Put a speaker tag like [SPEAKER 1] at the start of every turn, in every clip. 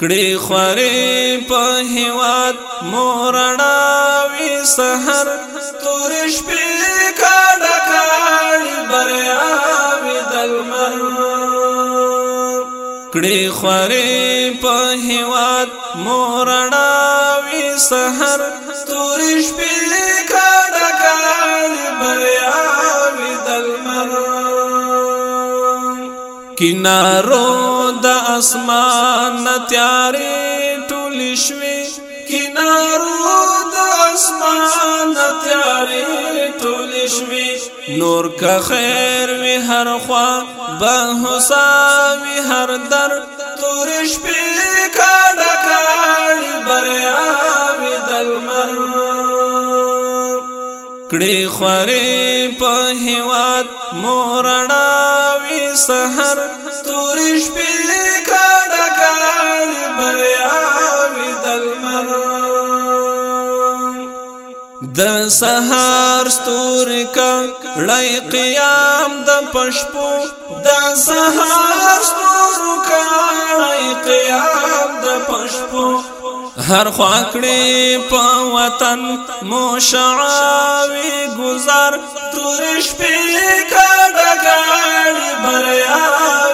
[SPEAKER 1] کړي خوري په هواد مورنا وی سحر تور شپې کډ کړ بریا ودل مر کړي خوري په هواد مورنا وی سحر تور شپې کنارو د اسمان تیارې ټولې شوې کنارو د اسمان تیارې ټولې شوې نور کا خیر وی هر خوا به حساب هر در تورې شپې کړه کړي خوري په هواد مورنا وی سحر تورش په کډا کال بریا وی دلمر د سحر ستور کا لای قیام د پشپو د سحر ستور کا لای قیام د پشپو هر خواکړې په وطن مو شعاوي گزار تورش په کډګاړي بریا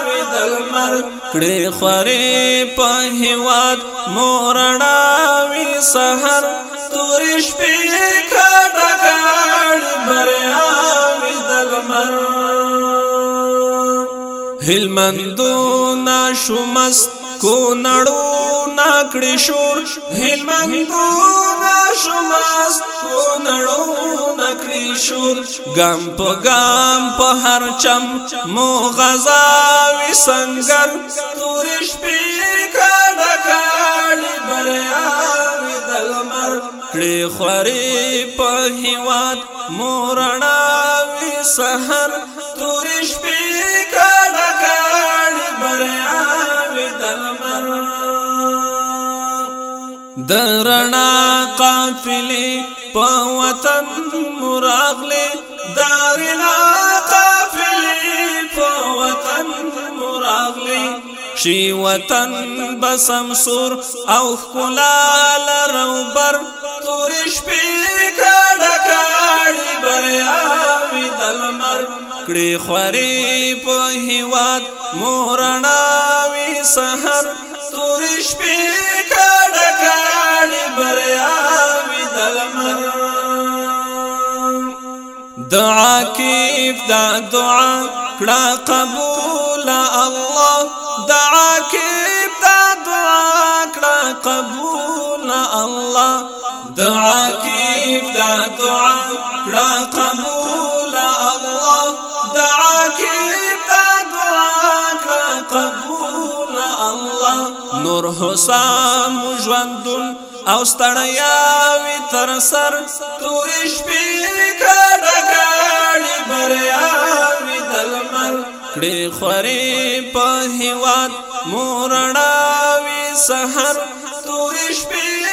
[SPEAKER 1] وي دلمر کړې خورې په هواد مورنا وي سحر تورش په کډګاړي بریا وي دلمر هلمندو ناشمست کو نړو نکړی شور هلمند نا شماس کو نړو نکړی شور ګام په ګام په هر چم مو غزا وی سنگر تورش پی کډه کړي بریا دلمر کړي خوري په هیواد مورنا وی سحر تورش پی درنا قافلې په وطن مراغلې درنا قافلې په وطن مراغلې شي وطن بسم سور او خلا لروبر تورش په کډه کاړي بریا وی دلمر کړي خوري په هیواد مورنا وی سحر تورې دعا كيف دعا دعا کړه قبول الله دعا كيف دعا دعا کړه قبول الله دعا كيف دعا دعا کړه قبول الله دعا كيف دعا دعا کړه قبول الله نور حسام جواندون او ستړیا وی تر سر تور شپې کړه ګاړي بریا وی دلمر کړي خوري په هیواد مورنا وی سحر تور شپې